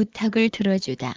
부탁을 들어주다.